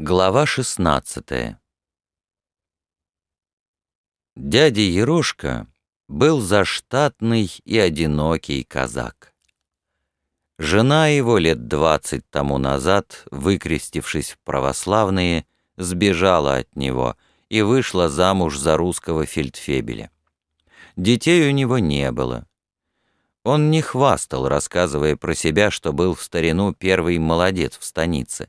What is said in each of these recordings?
Глава 16 Дядя Ерошка был заштатный и одинокий казак. Жена его лет двадцать тому назад, выкрестившись в православные, сбежала от него и вышла замуж за русского фельдфебеля. Детей у него не было. Он не хвастал, рассказывая про себя, что был в старину первый молодец в станице.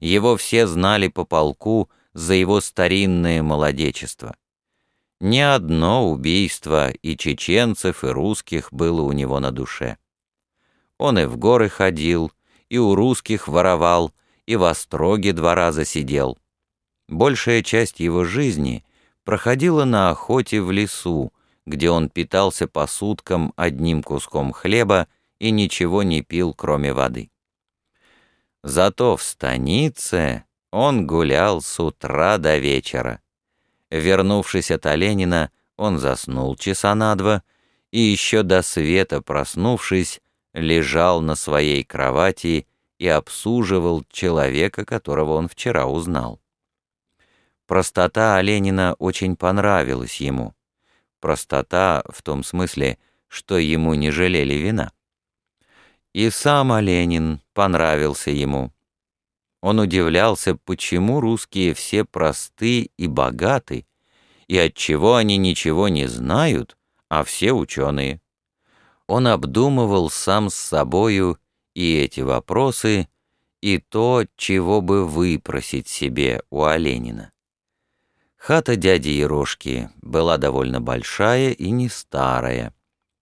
Его все знали по полку за его старинное молодечество. Ни одно убийство и чеченцев, и русских было у него на душе. Он и в горы ходил, и у русских воровал, и в остроге два раза сидел. Большая часть его жизни проходила на охоте в лесу, где он питался по суткам одним куском хлеба и ничего не пил, кроме воды. Зато в станице он гулял с утра до вечера. Вернувшись от Оленина, он заснул часа на два и еще до света проснувшись, лежал на своей кровати и обсуживал человека, которого он вчера узнал. Простота Оленина очень понравилась ему. Простота в том смысле, что ему не жалели вина. И сам Оленин понравился ему. Он удивлялся, почему русские все просты и богаты, и отчего они ничего не знают, а все ученые. Он обдумывал сам с собою и эти вопросы, и то, чего бы выпросить себе у Оленина. Хата дяди Ерошки была довольно большая и не старая,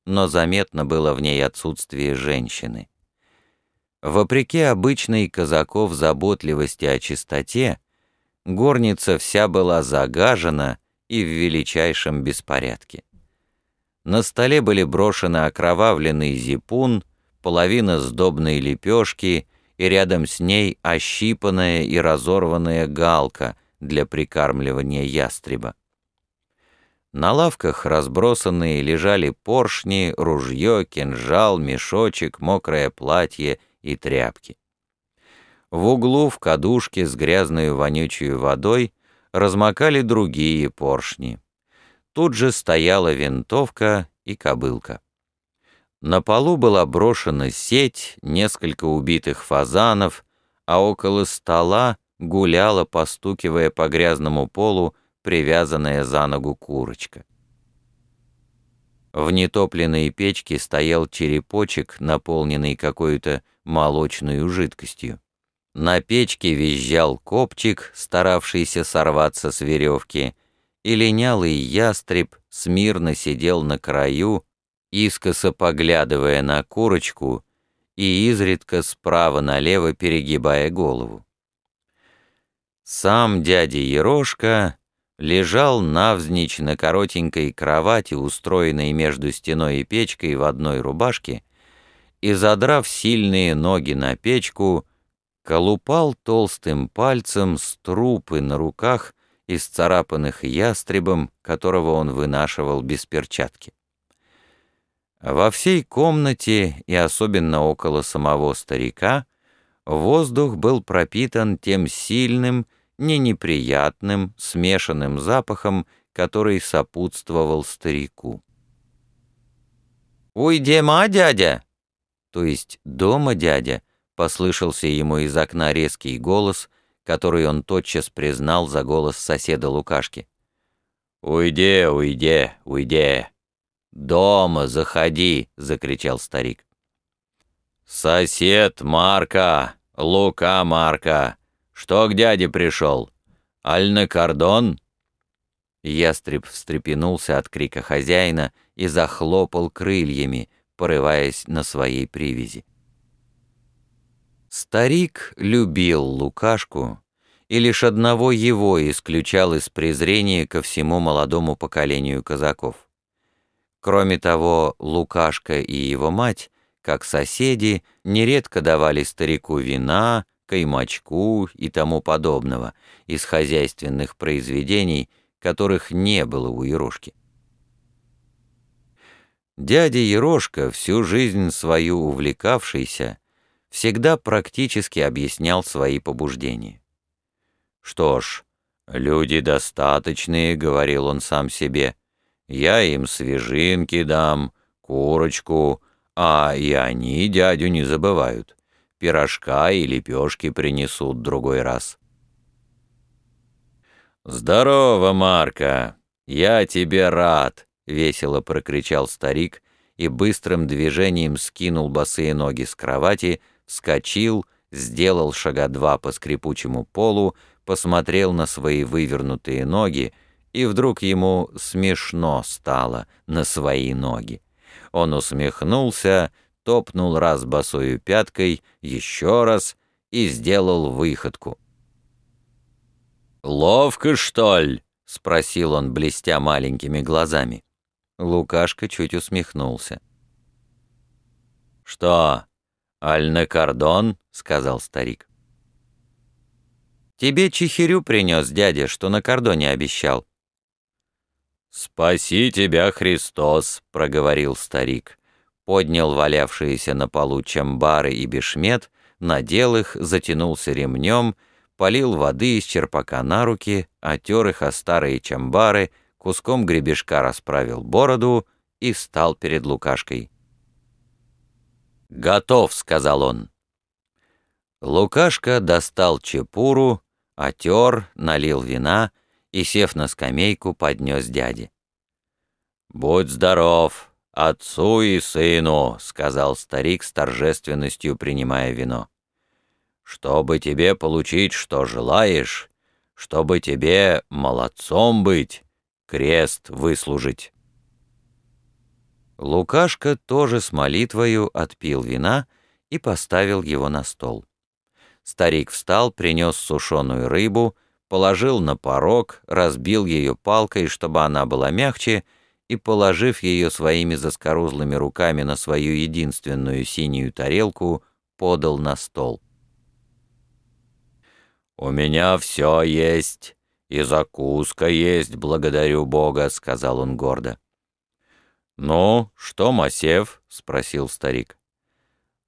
но заметно было в ней отсутствие женщины. Вопреки обычной казаков заботливости о чистоте, горница вся была загажена и в величайшем беспорядке. На столе были брошены окровавленный зипун, половина сдобной лепешки и рядом с ней ощипанная и разорванная галка для прикармливания ястреба. На лавках разбросанные лежали поршни, ружье, кинжал, мешочек, мокрое платье и тряпки. В углу в кадушке с грязной вонючей водой размокали другие поршни. Тут же стояла винтовка и кобылка. На полу была брошена сеть, несколько убитых фазанов, а около стола гуляла, постукивая по грязному полу, привязанная за ногу курочка. В нетопленной печке стоял черепочек, наполненный какой-то молочной жидкостью. На печке визжал копчик, старавшийся сорваться с веревки, и линялый ястреб смирно сидел на краю, искоса поглядывая на курочку и изредка справа налево перегибая голову. Сам дядя Ерошка лежал навзничь на коротенькой кровати, устроенной между стеной и печкой в одной рубашке, и, задрав сильные ноги на печку, колупал толстым пальцем струпы на руках, исцарапанных ястребом, которого он вынашивал без перчатки. Во всей комнате и особенно около самого старика воздух был пропитан тем сильным, не неприятным, смешанным запахом, который сопутствовал старику. «Уйдема, дядя!» то есть «дома, дядя», послышался ему из окна резкий голос, который он тотчас признал за голос соседа Лукашки. «Уйди, уйди, уйди! Дома заходи!» — закричал старик. «Сосед Марка, Лука Марка, что к дяде пришел? Аль на кордон?» Ястреб встрепенулся от крика хозяина и захлопал крыльями, порываясь на своей привязи. Старик любил Лукашку, и лишь одного его исключал из презрения ко всему молодому поколению казаков. Кроме того, Лукашка и его мать, как соседи, нередко давали старику вина, каймачку и тому подобного из хозяйственных произведений, которых не было у Ерошки. Дядя Ерошка, всю жизнь свою увлекавшийся, всегда практически объяснял свои побуждения. Что ж, люди достаточные, говорил он сам себе. Я им свежинки дам, курочку, а и они дядю не забывают. Пирожка и лепешки принесут другой раз. «Здорово, Марка! Я тебе рад!» — весело прокричал старик и быстрым движением скинул босые ноги с кровати, вскочил, сделал шага два по скрипучему полу, посмотрел на свои вывернутые ноги, и вдруг ему смешно стало на свои ноги. Он усмехнулся, топнул раз босою пяткой, еще раз и сделал выходку. «Ловко, что ли?» — спросил он, блестя маленькими глазами. Лукашка чуть усмехнулся. «Что, аль на кордон?» — сказал старик. «Тебе чехирю принес дядя, что на кордоне обещал». «Спаси тебя, Христос!» — проговорил старик. Поднял валявшиеся на полу чамбары и бешмет, надел их, затянулся ремнем, полил воды из черпака на руки, отер их о старые чамбары, куском гребешка расправил бороду и стал перед Лукашкой. «Готов», — сказал он. Лукашка достал чепуру, отер, налил вина — и, сев на скамейку, поднес дяде. «Будь здоров, отцу и сыну», — сказал старик с торжественностью, принимая вино. «Чтобы тебе получить, что желаешь, чтобы тебе молодцом быть, крест выслужить». Лукашка тоже с молитвою отпил вина и поставил его на стол. Старик встал, принес сушеную рыбу — положил на порог, разбил ее палкой, чтобы она была мягче, и, положив ее своими заскорузлыми руками на свою единственную синюю тарелку, подал на стол. «У меня все есть, и закуска есть, благодарю Бога», — сказал он гордо. «Ну, что, Масев?» — спросил старик.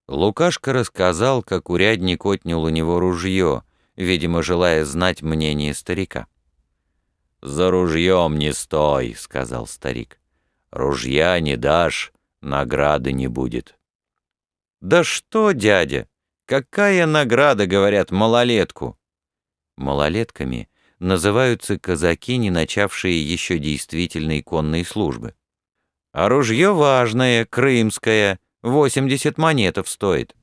Лукашка рассказал, как урядник отнял у него ружье — видимо, желая знать мнение старика. «За ружьем не стой», — сказал старик. «Ружья не дашь, награды не будет». «Да что, дядя, какая награда, говорят, малолетку?» Малолетками называются казаки, не начавшие еще действительной конной службы. А ружье важное, крымское, 80 монетов стоит.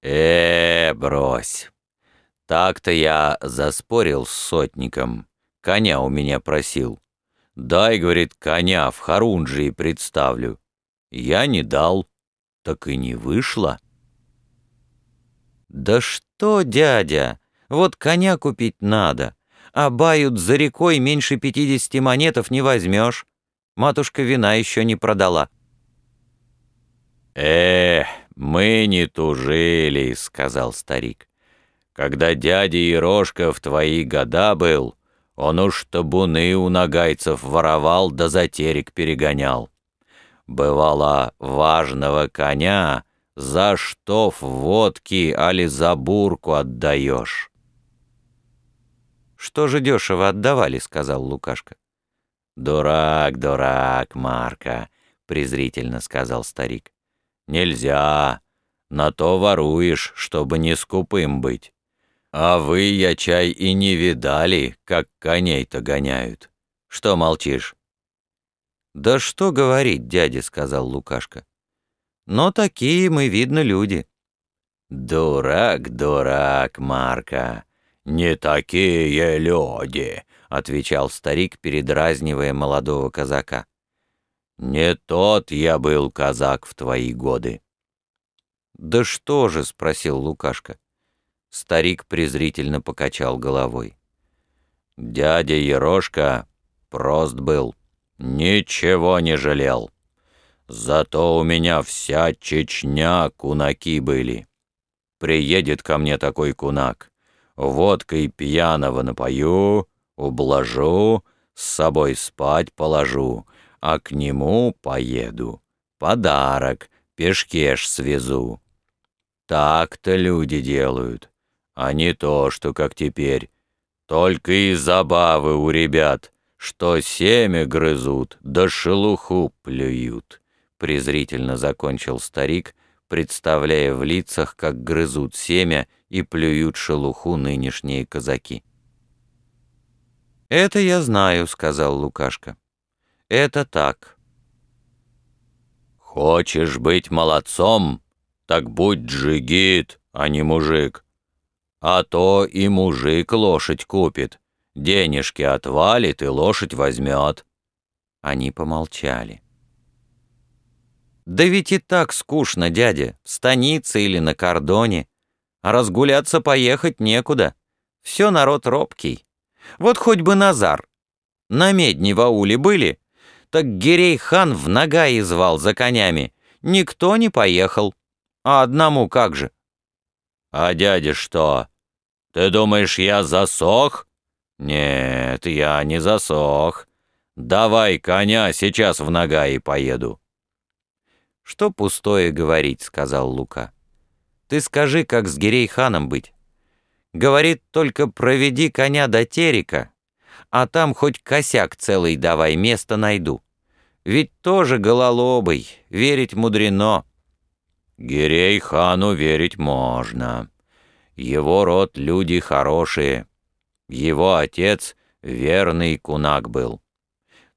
Э, брось. Так-то я заспорил с сотником. Коня у меня просил. Дай, говорит, коня в Харунжии представлю. Я не дал. Так и не вышло. Да что, дядя, вот коня купить надо. А бают за рекой меньше пятидесяти монетов не возьмешь. Матушка вина еще не продала. Эх, «Мы не тужили», — сказал старик. «Когда дядя Ерошка в твои года был, он уж табуны у нагайцев воровал да затерик перегонял. Бывало, важного коня за штоф водки али за бурку отдаешь». «Что же дешево отдавали?» — сказал Лукашка. «Дурак, дурак, Марка», — презрительно сказал старик. Нельзя. На то воруешь, чтобы не скупым быть. А вы, я чай, и не видали, как коней-то гоняют. Что молчишь?» «Да что говорить, дядя», — сказал Лукашка. «Но такие мы, видно, люди». «Дурак, дурак, Марка, не такие люди», — отвечал старик, передразнивая молодого казака. «Не тот я был казак в твои годы». «Да что же?» — спросил Лукашка. Старик презрительно покачал головой. «Дядя Ерошка прост был, ничего не жалел. Зато у меня вся Чечня кунаки были. Приедет ко мне такой кунак, водкой пьяного напою, ублажу, с собой спать положу, а к нему поеду. Подарок, пешкеш свезу. Так-то люди делают. А не то, что как теперь. Только и забавы у ребят, что семя грызут, да шелуху плюют», — презрительно закончил старик, представляя в лицах, как грызут семя и плюют шелуху нынешние казаки. «Это я знаю», — сказал Лукашка. «Это так». «Хочешь быть молодцом, так будь джигит, а не мужик. А то и мужик лошадь купит, денежки отвалит и лошадь возьмет». Они помолчали. «Да ведь и так скучно, дядя, в станице или на кордоне. А разгуляться поехать некуда. Все народ робкий». Вот хоть бы Назар. На медне в ауле были, так Гирей-хан в Нагаи звал за конями. Никто не поехал. А одному как же? А дядя что? Ты думаешь, я засох? Нет, я не засох. Давай коня, сейчас в Нагаи поеду. Что пустое говорить, сказал Лука. Ты скажи, как с Гирей-ханом быть. Говорит, только проведи коня до терека, а там хоть косяк целый давай, место найду. Ведь тоже гололобый, верить мудрено. Гирей хану верить можно. Его род люди хорошие. Его отец верный кунак был.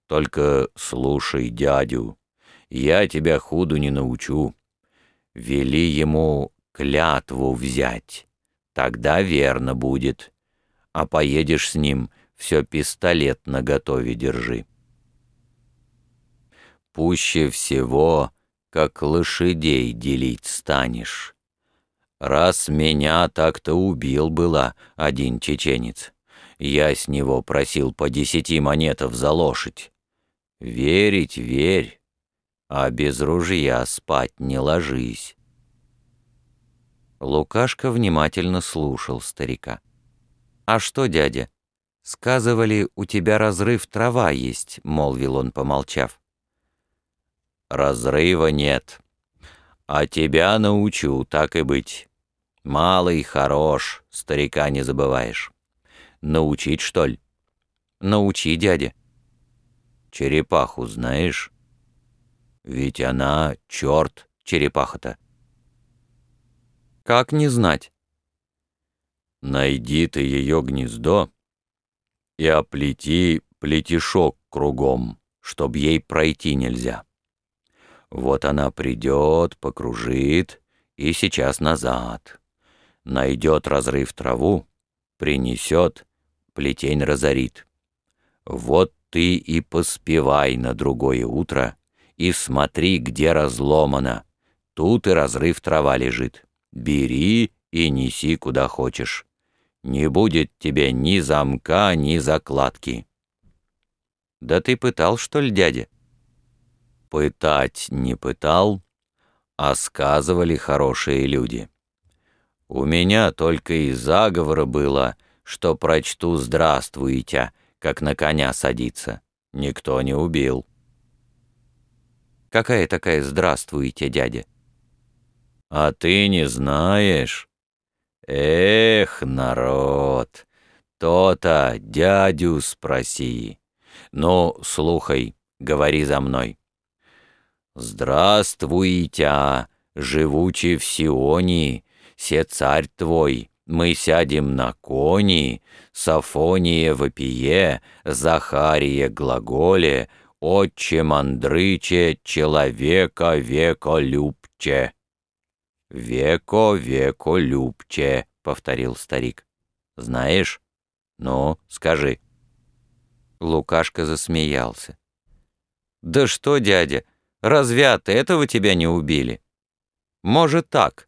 Только слушай дядю, я тебя худу не научу. Вели ему клятву взять. Тогда верно будет. А поедешь с ним, все пистолет наготове держи. Пуще всего, как лошадей делить станешь. Раз меня так-то убил была один чеченец. Я с него просил по десяти монетов за лошадь. Верить верь, а без ружья спать не ложись. Лукашка внимательно слушал старика. «А что, дядя? Сказывали, у тебя разрыв трава есть», — молвил он, помолчав. «Разрыва нет. А тебя научу, так и быть. Малый хорош, старика не забываешь. Научить, что ли?» «Научи, дядя». «Черепаху знаешь?» «Ведь она черт, черепаха-то». Как не знать? Найди ты ее гнездо и оплети плетешок кругом, чтоб ей пройти нельзя. Вот она придет, покружит и сейчас назад. Найдет разрыв траву, принесет, плетень разорит. Вот ты и поспевай на другое утро и смотри, где разломано. Тут и разрыв трава лежит. Бери и неси куда хочешь. Не будет тебе ни замка, ни закладки. Да ты пытал, что ли, дядя? Пытать не пытал, а сказывали хорошие люди. У меня только и заговора было, что прочту «Здравствуйте», как на коня садиться. Никто не убил. Какая такая «Здравствуйте, дядя»? А ты не знаешь? Эх, народ, то-то дядю спроси. Ну, слухай, говори за мной. Здравствуйте, живучий в Сионе, се царь твой, мы сядем на кони, Сафония вопие, Захария глаголе, Отче мандрыче, человека веко любче. «Веко, веко, любче», — повторил старик. «Знаешь? Ну, скажи». Лукашка засмеялся. «Да что, дядя, разве от этого тебя не убили? Может, так?»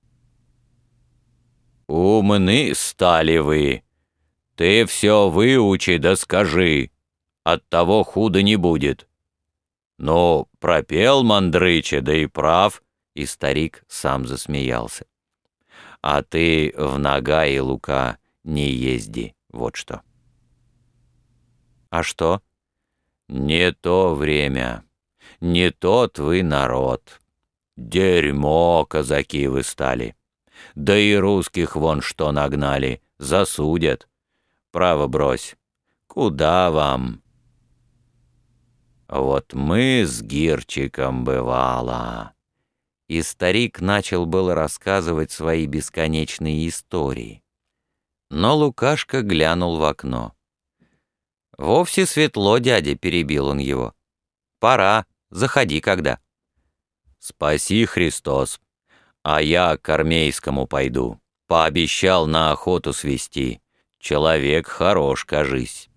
«Умны стали вы. Ты все выучи да скажи. От того худо не будет. Ну, пропел Мандрыча, да и прав, и старик сам засмеялся. «А ты в нога и лука не езди, вот что». «А что?» «Не то время, не тот вы народ. Дерьмо, казаки вы стали. Да и русских вон что нагнали, засудят. Право брось. Куда вам? Вот мы с Гирчиком бывало. И старик начал было рассказывать свои бесконечные истории. Но Лукашка глянул в окно. «Вовсе светло, дядя», — перебил он его. «Пора, заходи когда». «Спаси, Христос, а я к армейскому пойду. Пообещал на охоту свести. Человек хорош, кажись».